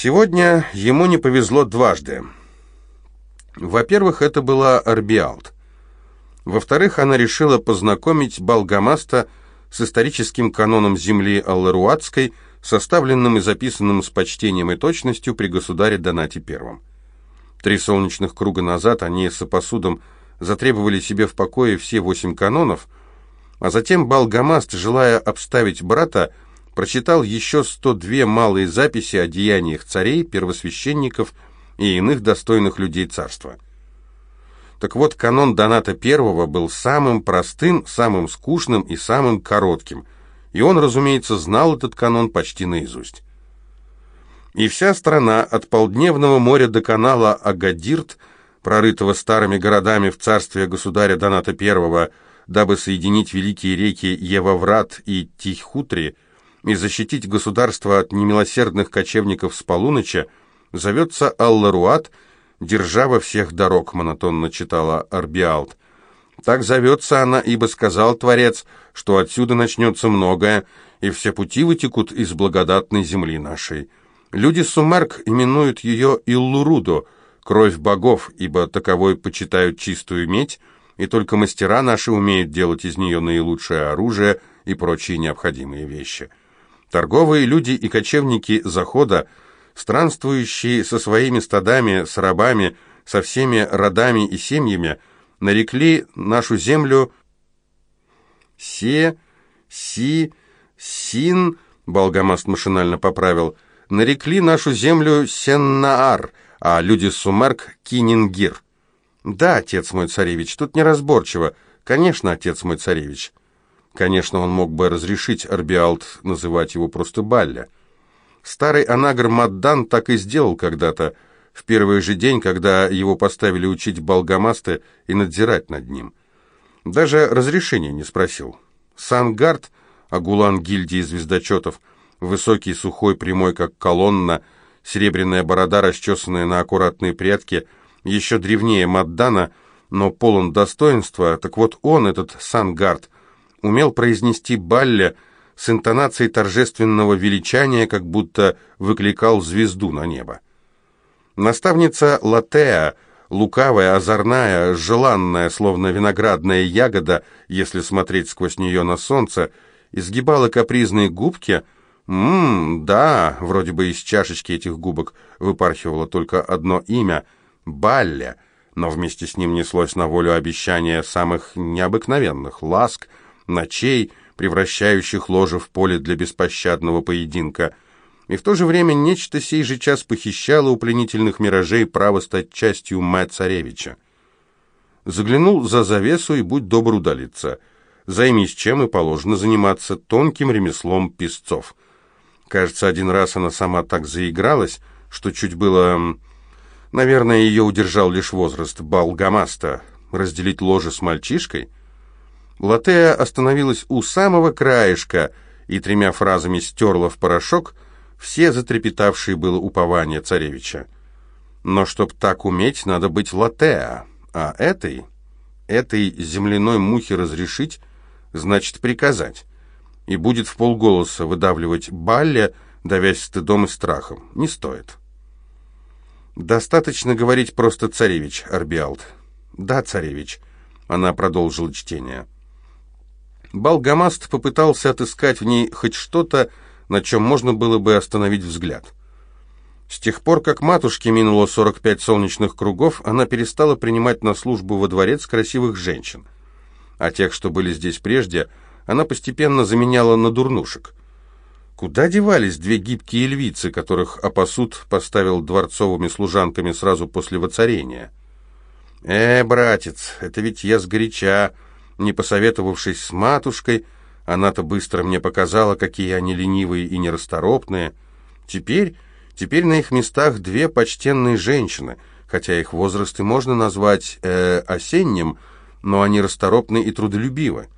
Сегодня ему не повезло дважды. Во-первых, это была Арбиалт. Во-вторых, она решила познакомить Балгамаста с историческим каноном земли Алларуатской, составленным и записанным с почтением и точностью при государе Донате I. Три солнечных круга назад они с опосудом затребовали себе в покое все восемь канонов, а затем Балгамаст, желая обставить брата, прочитал еще 102 малые записи о деяниях царей, первосвященников и иных достойных людей царства. Так вот, канон Доната I был самым простым, самым скучным и самым коротким, и он, разумеется, знал этот канон почти наизусть. И вся страна, от полдневного моря до канала Агадирт, прорытого старыми городами в царстве государя Доната I, дабы соединить великие реки Еваврат и Тихутри и защитить государство от немилосердных кочевников с полуночи, зовется Алларуат, держава всех дорог, монотонно читала Арбиалт. Так зовется она, ибо сказал Творец, что отсюда начнется многое, и все пути вытекут из благодатной земли нашей. Люди Сумерк именуют ее Иллурудо, кровь богов, ибо таковой почитают чистую медь, и только мастера наши умеют делать из нее наилучшее оружие и прочие необходимые вещи. Торговые люди и кочевники Захода, странствующие со своими стадами, с рабами, со всеми родами и семьями, нарекли нашу землю Се, Си, Син, Болгамаст машинально поправил, нарекли нашу землю Сеннаар, а люди Сумерк — Кинингир. «Да, отец мой царевич, тут неразборчиво. Конечно, отец мой царевич». Конечно, он мог бы разрешить Арбиалт называть его просто Балля. Старый анагр Маддан так и сделал когда-то, в первый же день, когда его поставили учить Балгамасты и надзирать над ним. Даже разрешения не спросил. Сангард, агулан гильдии звездочетов, высокий, сухой, прямой, как колонна, серебряная борода, расчесанная на аккуратные прядки — еще древнее Маддана, но полон достоинства, так вот он, этот Сангард, умел произнести балля с интонацией торжественного величания, как будто выкликал звезду на небо. Наставница Латеа, лукавая, озорная, желанная, словно виноградная ягода, если смотреть сквозь нее на солнце, изгибала капризные губки — «Ммм, да», вроде бы из чашечки этих губок выпархивало только одно имя — Балля, но вместе с ним неслось на волю обещания самых необыкновенных ласк, ночей, превращающих ложе в поле для беспощадного поединка. И в то же время нечто сей же час похищало у пленительных миражей право стать частью мать-царевича. Заглянул за завесу и будь добр удалиться. Займись чем и положено заниматься тонким ремеслом песцов. Кажется, один раз она сама так заигралась, что чуть было Наверное, ее удержал лишь возраст Балгамаста. Разделить ложе с мальчишкой? Латея остановилась у самого краешка и тремя фразами стерла в порошок все затрепетавшие было упования царевича. Но чтоб так уметь, надо быть Латеа, а этой, этой земляной мухе разрешить, значит приказать. И будет в полголоса выдавливать Балля, давясь стыдом и страхом. Не стоит. «Достаточно говорить просто царевич, Арбиалт». «Да, царевич», — она продолжила чтение. Балгамаст попытался отыскать в ней хоть что-то, на чем можно было бы остановить взгляд. С тех пор, как матушке минуло 45 солнечных кругов, она перестала принимать на службу во дворец красивых женщин. А тех, что были здесь прежде, она постепенно заменяла на дурнушек. Куда девались две гибкие львицы, которых Апасуд поставил дворцовыми служанками сразу после воцарения? «Э, братец, это ведь я сгоряча, не посоветовавшись с матушкой, она-то быстро мне показала, какие они ленивые и нерасторопные. Теперь, теперь на их местах две почтенные женщины, хотя их возраст и можно назвать э, осенним, но они расторопны и трудолюбивы.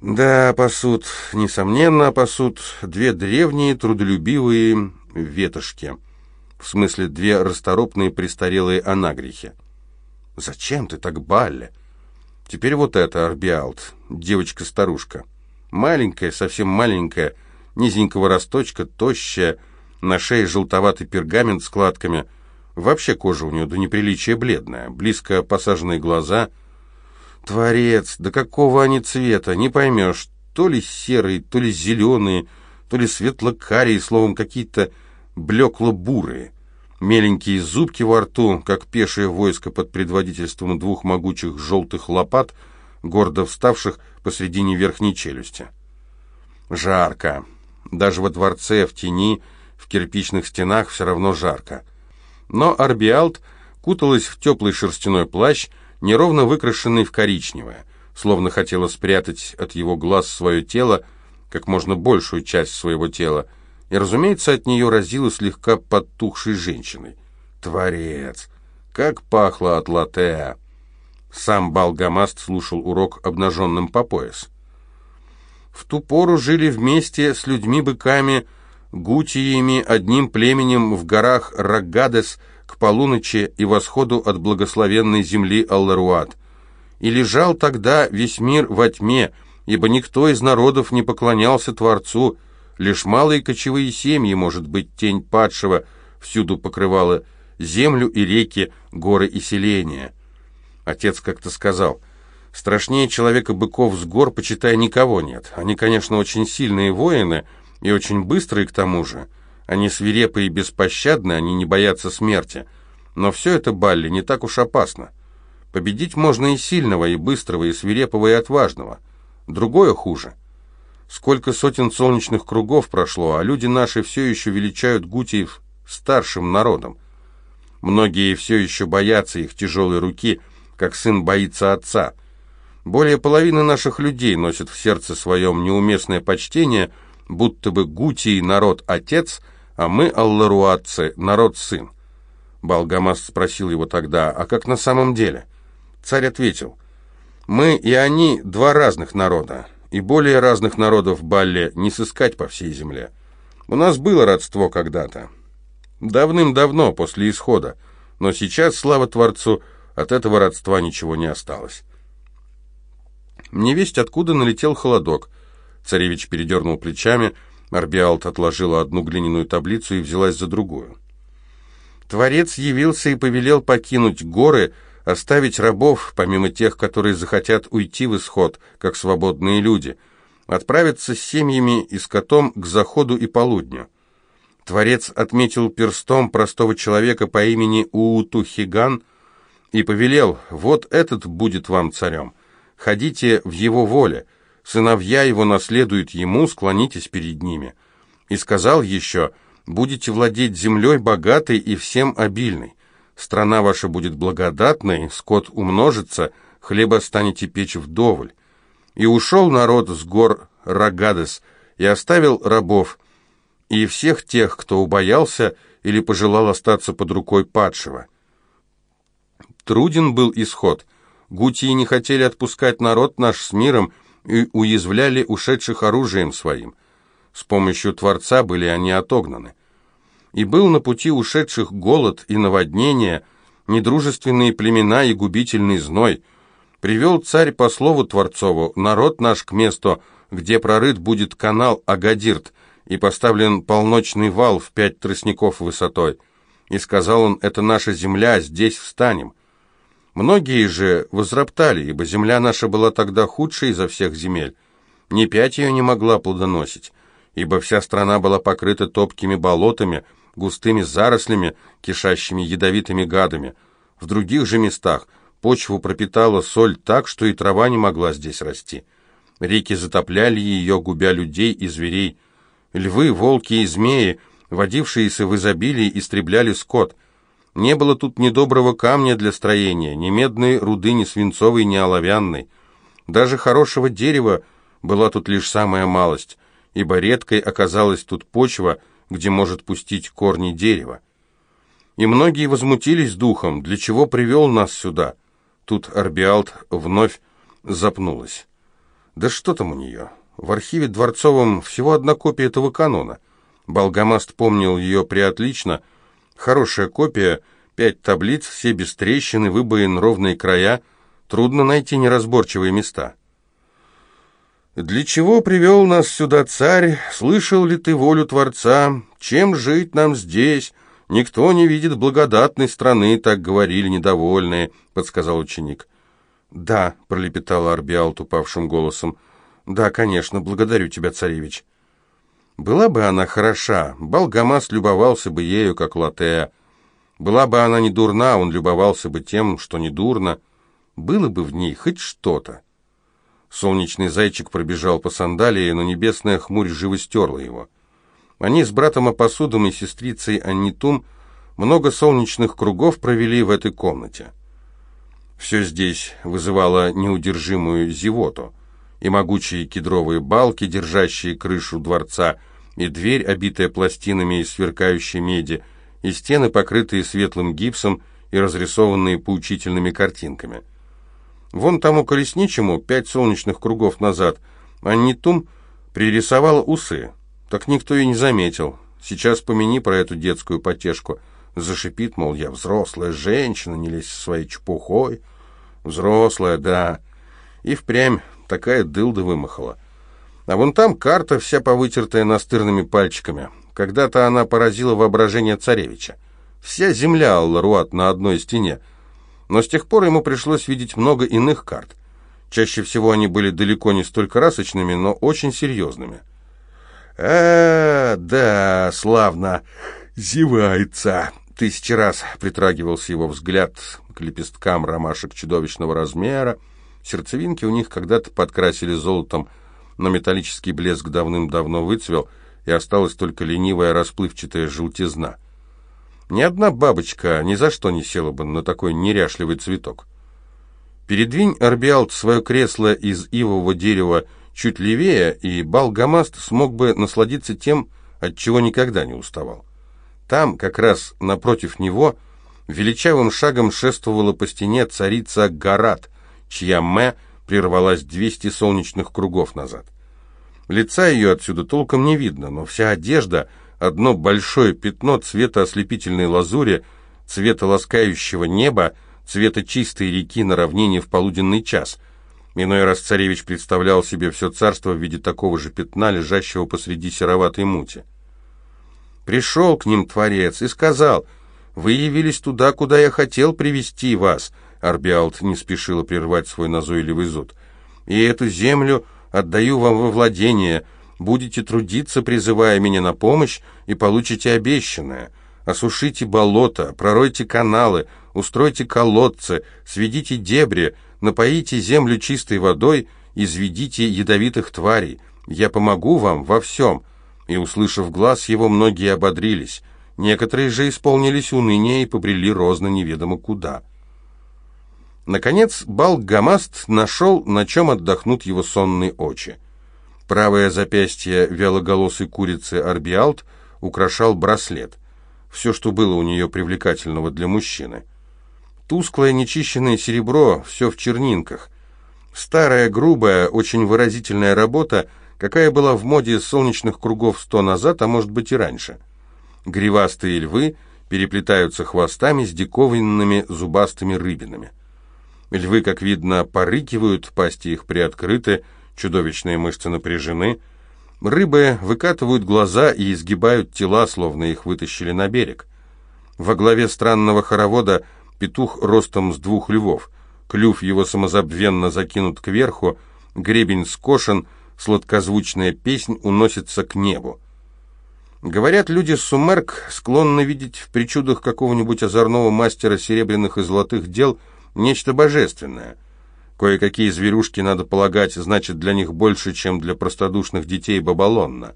Да, пасут, несомненно, пасут две древние трудолюбивые ветошки. В смысле, две расторопные престарелые анагрихи. Зачем ты так, Балли? Теперь вот это, Арбиалт, девочка-старушка. Маленькая, совсем маленькая, низенького росточка, тощая, на шее желтоватый пергамент с складками. Вообще кожа у нее до неприличия бледная, близко посаженные глаза. Творец, да какого они цвета, не поймешь, то ли серые, то ли зеленые, то ли светло-карие, словом, какие-то блекло-бурые. Меленькие зубки во рту, как пешее войско под предводительством двух могучих желтых лопат, гордо вставших посредине верхней челюсти. Жарко. Даже во дворце, в тени, в кирпичных стенах все равно жарко. Но Арбиалт куталась в теплый шерстяной плащ, неровно выкрашенный в коричневое, словно хотела спрятать от его глаз свое тело, как можно большую часть своего тела, и, разумеется, от нее разило слегка подтухшей женщиной. Творец! Как пахло от латте! Сам Балгамаст слушал урок обнаженным по пояс. В ту пору жили вместе с людьми-быками, гутиями, одним племенем в горах Рагадес к полуночи и восходу от благословенной земли Алларуат. И лежал тогда весь мир во тьме, ибо никто из народов не поклонялся Творцу, лишь малые кочевые семьи, может быть, тень падшего, всюду покрывала землю и реки, горы и селения. Отец как-то сказал, страшнее человека-быков с гор, почитая, никого нет. Они, конечно, очень сильные воины и очень быстрые к тому же. Они свирепые и беспощадны, они не боятся смерти. Но все это, Балли, не так уж опасно. Победить можно и сильного, и быстрого, и свирепого, и отважного. Другое хуже. Сколько сотен солнечных кругов прошло, а люди наши все еще величают гутиев старшим народом. Многие все еще боятся их тяжелой руки – как сын боится отца. Более половины наших людей носят в сердце своем неуместное почтение, будто бы Гутий народ отец, а мы, алларуатцы, народ сын. Балгамас спросил его тогда, а как на самом деле? Царь ответил, мы и они два разных народа, и более разных народов Балле не сыскать по всей земле. У нас было родство когда-то, давным-давно, после исхода, но сейчас, слава Творцу, от этого родства ничего не осталось. Невесть откуда налетел холодок. Царевич передернул плечами, Арбиалт отложила одну глиняную таблицу и взялась за другую. Творец явился и повелел покинуть горы, оставить рабов, помимо тех, которые захотят уйти в исход, как свободные люди, отправиться с семьями и скотом к заходу и полудню. Творец отметил перстом простого человека по имени Уутухиган – и повелел, вот этот будет вам царем. Ходите в его воле, сыновья его наследуют ему, склонитесь перед ними. И сказал еще, будете владеть землей богатой и всем обильной. Страна ваша будет благодатной, скот умножится, хлеба станете печь вдоволь. И ушел народ с гор Рагадес, и оставил рабов, и всех тех, кто убоялся или пожелал остаться под рукой падшего. Труден был исход. Гутии не хотели отпускать народ наш с миром и уязвляли ушедших оружием своим. С помощью Творца были они отогнаны. И был на пути ушедших голод и наводнение, недружественные племена и губительный зной. Привел царь по слову Творцову народ наш к месту, где прорыт будет канал Агадирт, и поставлен полночный вал в пять тростников высотой. И сказал он, это наша земля, здесь встанем. Многие же возроптали, ибо земля наша была тогда худшей изо всех земель. Ни пять ее не могла плодоносить, ибо вся страна была покрыта топкими болотами, густыми зарослями, кишащими ядовитыми гадами. В других же местах почву пропитала соль так, что и трава не могла здесь расти. Реки затопляли ее, губя людей и зверей. Львы, волки и змеи, водившиеся в изобилии, истребляли скот – не было тут ни доброго камня для строения, ни медной руды, ни свинцовой, ни оловянной. Даже хорошего дерева была тут лишь самая малость, ибо редкой оказалась тут почва, где может пустить корни дерева. И многие возмутились духом, для чего привел нас сюда. Тут Арбиалт вновь запнулась. Да что там у нее? В архиве дворцовом всего одна копия этого канона. Болгамаст помнил ее преотлично — Хорошая копия, пять таблиц, все без трещин и выбоин, ровные края. Трудно найти неразборчивые места. «Для чего привел нас сюда царь? Слышал ли ты волю Творца? Чем жить нам здесь? Никто не видит благодатной страны, так говорили недовольные, подсказал ученик. Да, пролепетала Арбиалт упавшим голосом. Да, конечно, благодарю тебя, царевич. Была бы она хороша, Балгамас любовался бы ею, как Латея. Была бы она не дурна, он любовался бы тем, что не дурно. Было бы в ней хоть что-то. Солнечный зайчик пробежал по сандалии, но небесная хмурь живо стерла его. Они с братом Апосудом и сестрицей Аннитум много солнечных кругов провели в этой комнате. Все здесь вызывало неудержимую зевоту, и могучие кедровые балки, держащие крышу дворца, и дверь, обитая пластинами из сверкающей меди, и стены, покрытые светлым гипсом и разрисованные поучительными картинками. Вон тому колесничему пять солнечных кругов назад Аннитум пририсовала усы, так никто и не заметил. Сейчас помяни про эту детскую потешку. Зашипит, мол, я взрослая женщина, не лезь со своей чепухой. Взрослая, да. И впрямь такая дылда вымахала. А вон там карта, вся повытертая настырными пальчиками. Когда-то она поразила воображение царевича. Вся земля Алларуат на одной стене. Но с тех пор ему пришлось видеть много иных карт. Чаще всего они были далеко не столь красочными, но очень серьезными. «А, да, славно зевается!» Тысячи раз притрагивался его взгляд к лепесткам ромашек чудовищного размера. Сердцевинки у них когда-то подкрасили золотом, но металлический блеск давным-давно выцвел, и осталась только ленивая расплывчатая желтизна. Ни одна бабочка ни за что не села бы на такой неряшливый цветок. Передвинь, Арбиалт, свое кресло из ивового дерева чуть левее, и Балгамаст смог бы насладиться тем, от чего никогда не уставал. Там, как раз напротив него, величавым шагом шествовала по стене царица Гарат, чья мэ прервалась 200 солнечных кругов назад. Лица ее отсюда толком не видно, но вся одежда — одно большое пятно цвета ослепительной лазури, цвета ласкающего неба, цвета чистой реки на равнине в полуденный час. Иной раз царевич представлял себе все царство в виде такого же пятна, лежащего посреди сероватой мути. Пришел к ним Творец и сказал, «Вы явились туда, куда я хотел привести вас», Арбиалт не спешила прервать свой назойливый зуд. «И эту землю отдаю вам во владение, будете трудиться, призывая меня на помощь, и получите обещанное. Осушите болото, проройте каналы, устройте колодцы, сведите дебри, напоите землю чистой водой, изведите ядовитых тварей. Я помогу вам во всем». И, услышав глаз его, многие ободрились. Некоторые же исполнились уныния и побрели розно неведомо куда. Наконец, Балгамаст нашел, на чем отдохнут его сонные очи. Правое запястье вялоголосой курицы Арбиалт украшал браслет. Все, что было у нее привлекательного для мужчины. Тусклое нечищенное серебро, все в чернинках. Старая, грубая, очень выразительная работа — какая была в моде солнечных кругов сто назад, а может быть и раньше. Гривастые львы переплетаются хвостами с диковинными зубастыми рыбинами. Львы, как видно, порыкивают, пасти их приоткрыты, чудовищные мышцы напряжены. Рыбы выкатывают глаза и изгибают тела, словно их вытащили на берег. Во главе странного хоровода петух ростом с двух львов. Клюв его самозабвенно закинут кверху, гребень скошен, сладкозвучная песнь уносится к небу. Говорят, люди Сумерк склонны видеть в причудах какого-нибудь озорного мастера серебряных и золотых дел нечто божественное. Кое-какие зверюшки, надо полагать, значат для них больше, чем для простодушных детей Бабалонна.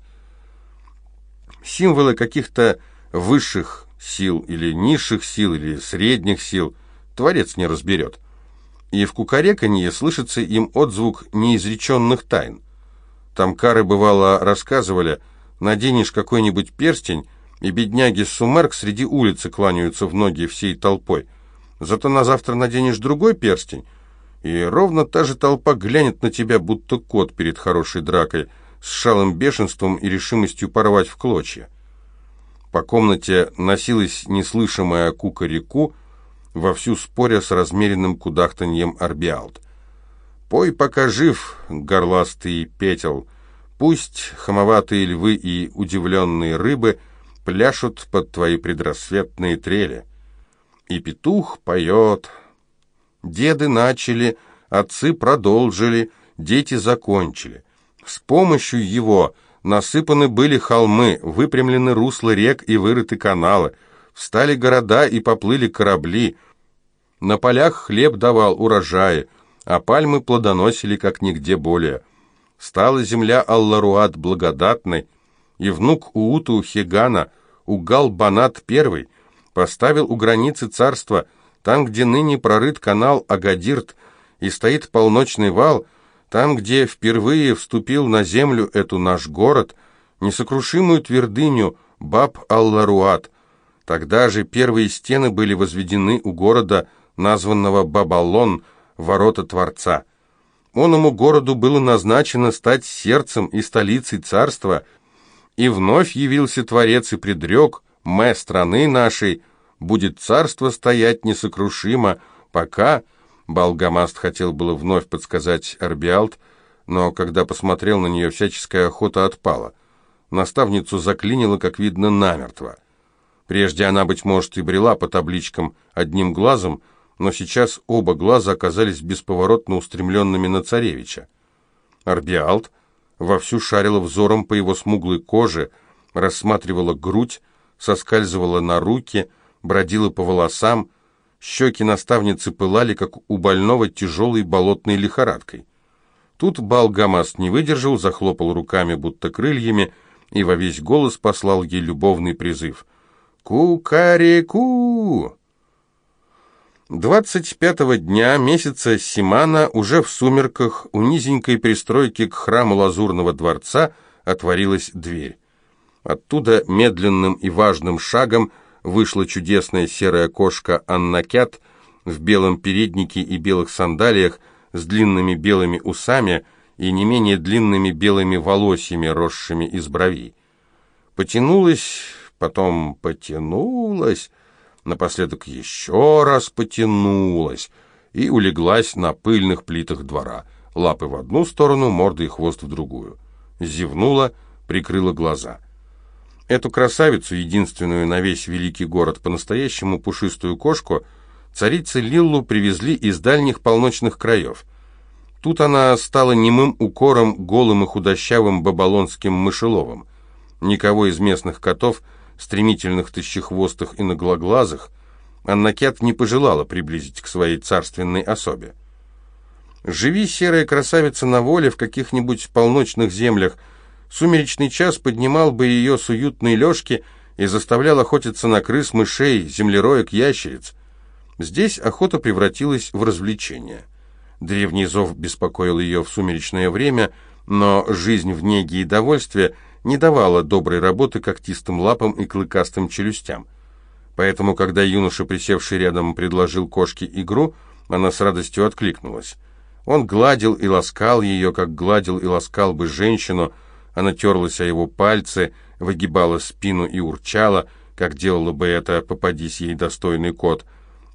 Символы каких-то высших сил или низших сил или средних сил Творец не разберет. И в кукареканье слышится им отзвук неизреченных тайн. Там кары, бывало, рассказывали, наденешь какой-нибудь перстень, и бедняги Сумерк среди улицы кланяются в ноги всей толпой. Зато на завтра наденешь другой перстень, и ровно та же толпа глянет на тебя, будто кот перед хорошей дракой, с шалым бешенством и решимостью порвать в клочья. По комнате носилась неслышимая кука-реку, вовсю споря с размеренным кудахтаньем Арбиалт. Пой, пока жив, горластый петел, пусть хамоватые львы и удивленные рыбы пляшут под твои предрассветные трели. И петух поет. Деды начали, отцы продолжили, дети закончили. С помощью его насыпаны были холмы, выпрямлены русла рек и вырыты каналы, встали города и поплыли корабли. На полях хлеб давал урожаи, а пальмы плодоносили как нигде более. Стала земля Алларуат благодатной, и внук Ууту Хигана, Угал-Банат I, поставил у границы царства, там, где ныне прорыт канал Агадирт и стоит полночный вал, там, где впервые вступил на землю эту наш город, несокрушимую твердыню Баб-Алларуат. Тогда же первые стены были возведены у города, названного Бабалон, ворота Творца. Оному городу было назначено стать сердцем и столицей царства, и вновь явился Творец и предрек, «Мэ страны нашей, будет царство стоять несокрушимо, пока...» Балгамаст хотел было вновь подсказать Арбиалт, но когда посмотрел на нее, всяческая охота отпала. Наставницу заклинило, как видно, намертво. Прежде она, быть может, и брела по табличкам одним глазом, но сейчас оба глаза оказались бесповоротно устремленными на царевича. Арбиалт вовсю шарила взором по его смуглой коже, рассматривала грудь, соскальзывала на руки, бродила по волосам, Щеки наставницы пылали, как у больного тяжелой болотной лихорадкой. Тут Балгамаст не выдержал, захлопал руками, будто крыльями, и во весь голос послал ей любовный призыв. «Ку-кари-ку!» Двадцать пятого дня месяца Симана уже в сумерках у низенькой пристройки к храму Лазурного дворца отворилась дверь. Оттуда медленным и важным шагом вышла чудесная серая кошка Аннакят в белом переднике и белых сандалиях с длинными белыми усами и не менее длинными белыми волосьями, росшими из бровей. Потянулась, потом потянулась, напоследок еще раз потянулась и улеглась на пыльных плитах двора, лапы в одну сторону, морда и хвост в другую. Зевнула, прикрыла глаза — Эту красавицу, единственную на весь великий город, по-настоящему пушистую кошку, царицы Лиллу привезли из дальних полночных краев. Тут она стала немым укором голым и худощавым бабалонским мышеловым. Никого из местных котов, стремительных тысячехвостых и наглоглазых, Аннакет не пожелала приблизить к своей царственной особе. Живи, серая красавица, на воле в каких-нибудь полночных землях – Сумеречный час поднимал бы ее с уютной лёжки и заставлял охотиться на крыс, мышей, землероек, ящериц. Здесь охота превратилась в развлечение. Древний зов беспокоил ее в сумеречное время, но жизнь в неге и довольстве не давала доброй работы когтистым лапам и клыкастым челюстям. Поэтому, когда юноша, присевший рядом, предложил кошке игру, она с радостью откликнулась. Он гладил и ласкал ее, как гладил и ласкал бы женщину, она терлась о его пальцы, выгибала спину и урчала, как делала бы это, попадись ей достойный кот.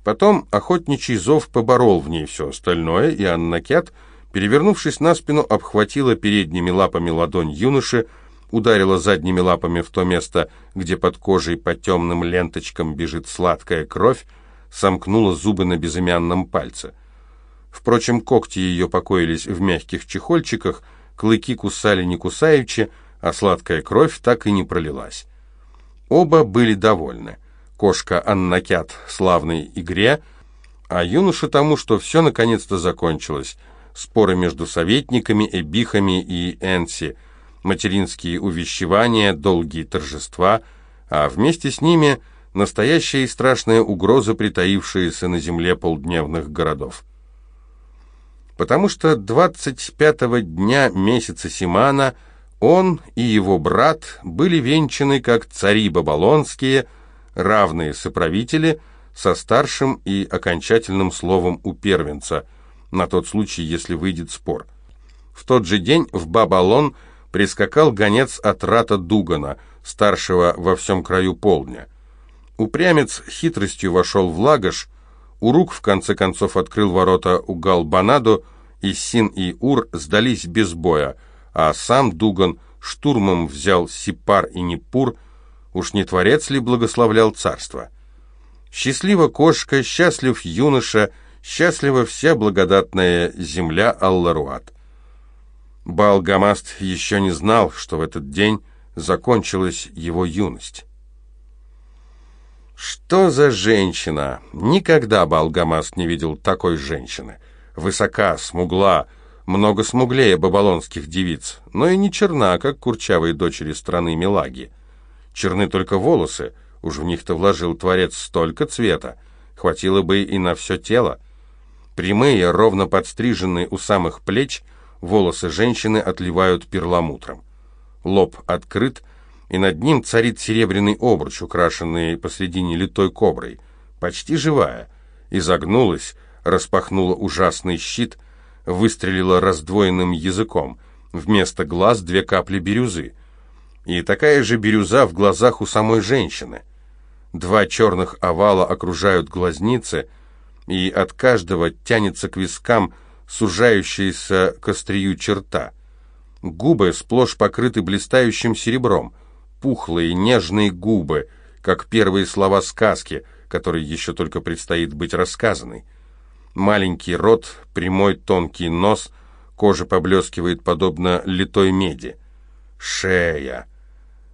Потом охотничий зов поборол в ней все остальное, и Анна Кят, перевернувшись на спину, обхватила передними лапами ладонь юноши, ударила задними лапами в то место, где под кожей по темным ленточкам бежит сладкая кровь, сомкнула зубы на безымянном пальце. Впрочем, когти ее покоились в мягких чехольчиках, клыки кусали не кусаючи, а сладкая кровь так и не пролилась. Оба были довольны. Кошка Аннакят славной игре, а юноша тому, что все наконец-то закончилось. Споры между советниками, эбихами и энси, материнские увещевания, долгие торжества, а вместе с ними настоящая и страшная угроза, притаившаяся на земле полдневных городов потому что 25-го дня месяца Симана он и его брат были венчаны как цари бабалонские, равные соправители, со старшим и окончательным словом у первенца, на тот случай, если выйдет спор. В тот же день в Бабалон прискакал гонец от Рата Дугана, старшего во всем краю полдня. Упрямец хитростью вошел в Лагош, Урук в конце концов открыл ворота у Галбанаду, и Син и Ур сдались без боя, а сам Дуган штурмом взял Сипар и Непур, Уж не творец ли благословлял царство? Счастлива кошка, счастлив юноша, счастлива вся благодатная земля Алларуат. Балгамаст еще не знал, что в этот день закончилась его юность. Что за женщина? Никогда Балгамаст не видел такой женщины. Высока, смугла, много смуглее бабалонских девиц, но и не черна, как курчавые дочери страны Милаги. Черны только волосы, уж в них-то вложил Творец столько цвета, хватило бы и на все тело. Прямые, ровно подстриженные у самых плеч, волосы женщины отливают перламутром. Лоб открыт, и над ним царит серебряный обруч, украшенный посредине литой коброй, почти живая, изогнулась, распахнула ужасный щит, выстрелила раздвоенным языком, вместо глаз две капли бирюзы. И такая же бирюза в глазах у самой женщины. Два черных овала окружают глазницы, и от каждого тянется к вискам сужающаяся к острию черта. Губы сплошь покрыты блистающим серебром, пухлые нежные губы, как первые слова сказки, которой еще только предстоит быть рассказанной. Маленький рот, прямой тонкий нос, кожа поблескивает подобно литой меди. Шея.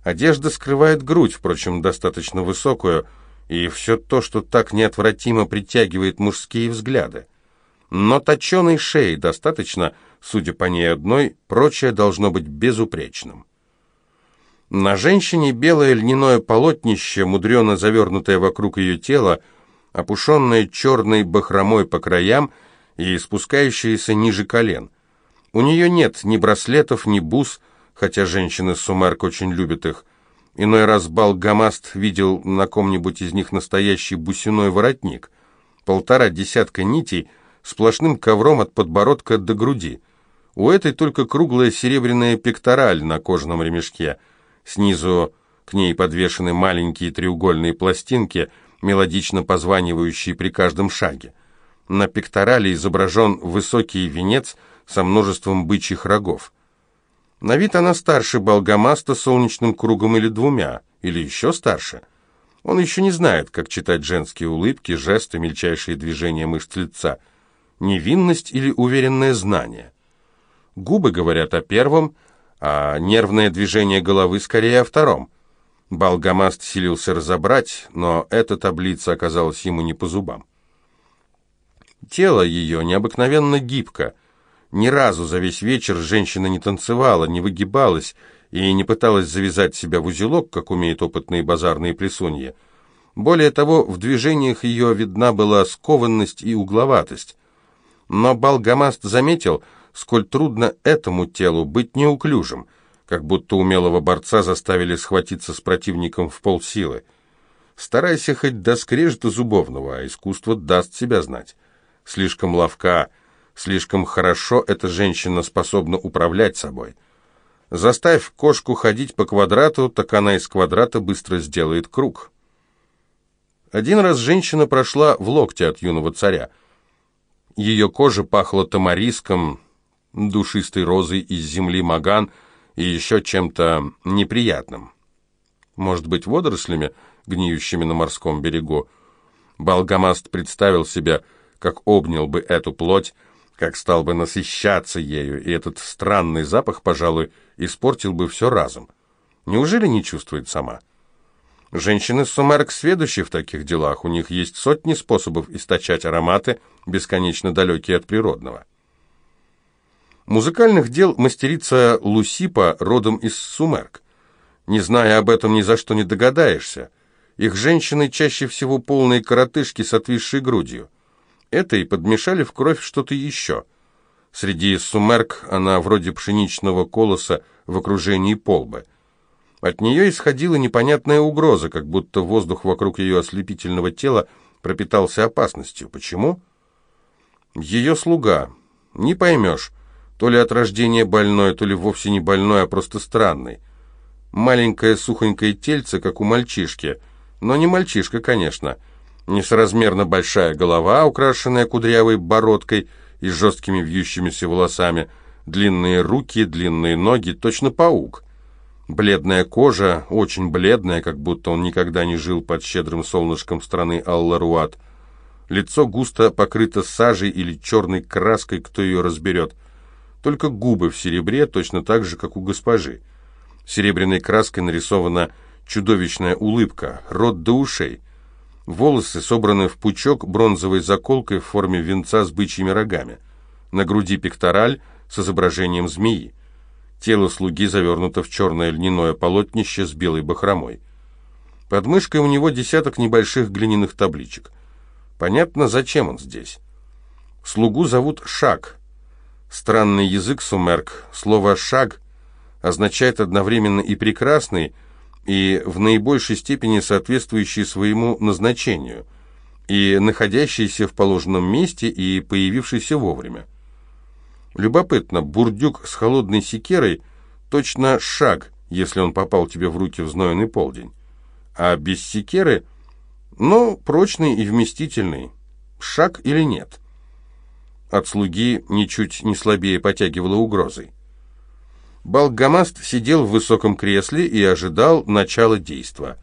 Одежда скрывает грудь, впрочем, достаточно высокую, и все то, что так неотвратимо притягивает мужские взгляды. Но точеной шеи достаточно, судя по ней одной, прочее должно быть безупречным. На женщине белое льняное полотнище, мудрено завернутое вокруг ее тела, опушенная черной бахромой по краям и спускающаяся ниже колен. У нее нет ни браслетов, ни бус, хотя женщины Сумерк очень любят их. Иной раз Балгамаст видел на ком-нибудь из них настоящий бусиной воротник. Полтора десятка нитей сплошным ковром от подбородка до груди. У этой только круглая серебряная пектораль на кожаном ремешке. Снизу к ней подвешены маленькие треугольные пластинки – мелодично позванивающий при каждом шаге. На пекторале изображен высокий венец со множеством бычьих рогов. На вид она старше Болгамаста солнечным кругом или двумя, или еще старше. Он еще не знает, как читать женские улыбки, жесты, мельчайшие движения мышц лица. Невинность или уверенное знание. Губы говорят о первом, а нервное движение головы скорее о втором. Балгамаст силился разобрать, но эта таблица оказалась ему не по зубам. Тело ее необыкновенно гибко. Ни разу за весь вечер женщина не танцевала, не выгибалась и не пыталась завязать себя в узелок, как умеют опытные базарные плесунья. Более того, в движениях ее видна была скованность и угловатость. Но Балгамаст заметил, сколь трудно этому телу быть неуклюжим — как будто умелого борца заставили схватиться с противником в полсилы. Старайся хоть до скрежета зубовного, а искусство даст себя знать. Слишком ловка, слишком хорошо эта женщина способна управлять собой. Заставь кошку ходить по квадрату, так она из квадрата быстро сделает круг. Один раз женщина прошла в локте от юного царя. Ее кожа пахла тамариском, душистой розой из земли Маган — и еще чем-то неприятным. Может быть, водорослями, гниющими на морском берегу. Балгамаст представил себя, как обнял бы эту плоть, как стал бы насыщаться ею, и этот странный запах, пожалуй, испортил бы все разом. Неужели не чувствует сама? Женщины Сумерк сведущи в таких делах, у них есть сотни способов источать ароматы, бесконечно далекие от природного. Музыкальных дел мастерица Лусипа родом из Сумерк. Не зная об этом, ни за что не догадаешься. Их женщины чаще всего полные коротышки с отвисшей грудью. Это и подмешали в кровь что-то еще. Среди сумерк она вроде пшеничного колоса в окружении полбы. От нее исходила непонятная угроза, как будто воздух вокруг ее ослепительного тела пропитался опасностью. Почему? Ее слуга. Не поймешь, то ли от рождения больной, то ли вовсе не больной, а просто странный. Маленькое сухонькое тельце, как у мальчишки. Но не мальчишка, конечно. Несоразмерно большая голова, украшенная кудрявой бородкой и жесткими вьющимися волосами, длинные руки, длинные ноги, точно паук. Бледная кожа, очень бледная, как будто он никогда не жил под щедрым солнышком страны Алларуат. Лицо густо покрыто сажей или черной краской, кто ее разберет. Только губы в серебре, точно так же, как у госпожи. Серебряной краской нарисована чудовищная улыбка, рот до ушей. Волосы собраны в пучок бронзовой заколкой в форме венца с бычьими рогами. На груди пектораль с изображением змеи. Тело слуги завернуто в черное льняное полотнище с белой бахромой. Под мышкой у него десяток небольших глиняных табличек. Понятно, зачем он здесь. Слугу зовут Шаг. Странный язык сумерк. Слово «шаг» означает одновременно и «прекрасный», и в наибольшей степени соответствующий своему назначению, и находящийся в положенном месте, и появившийся вовремя. Любопытно, бурдюк с холодной секерой точно шаг, если он попал тебе в руки в знойный полдень. А без секеры, ну, прочный и вместительный. Шаг или нет? От слуги ничуть не слабее потягивало угрозой. Балгамаст сидел в высоком кресле и ожидал начала действа.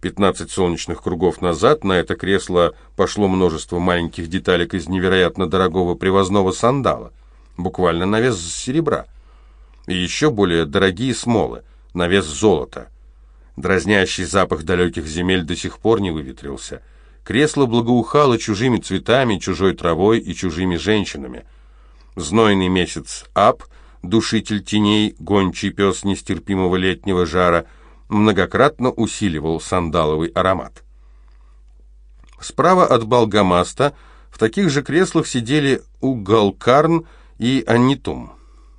Пятнадцать солнечных кругов назад на это кресло пошло множество маленьких деталек из невероятно дорогого привозного сандала, буквально на вес серебра, и еще более дорогие смолы, на вес золота. Дразнящий запах далеких земель до сих пор не выветрился. Кресло благоухало чужими цветами, чужой травой и чужими женщинами. Знойный месяц Ап — душитель теней, гончий пес нестерпимого летнего жара, многократно усиливал сандаловый аромат. Справа от Балгамаста в таких же креслах сидели Угалкарн и Аннитум.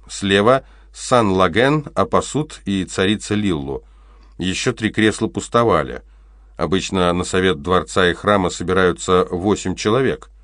Слева Сан-Лаген, Апасут и царица Лиллу. Еще три кресла пустовали. Обычно на совет дворца и храма собираются восемь человек –